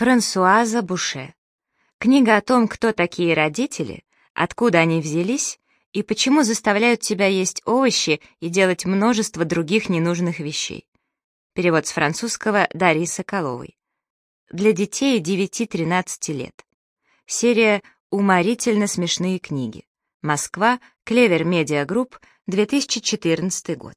Франсуаза Буше. Книга о том, кто такие родители, откуда они взялись и почему заставляют тебя есть овощи и делать множество других ненужных вещей. Перевод с французского Дарьи Соколовой. Для детей 9-13 лет. Серия «Уморительно смешные книги». Москва, Клевер Медиа Групп, 2014 год.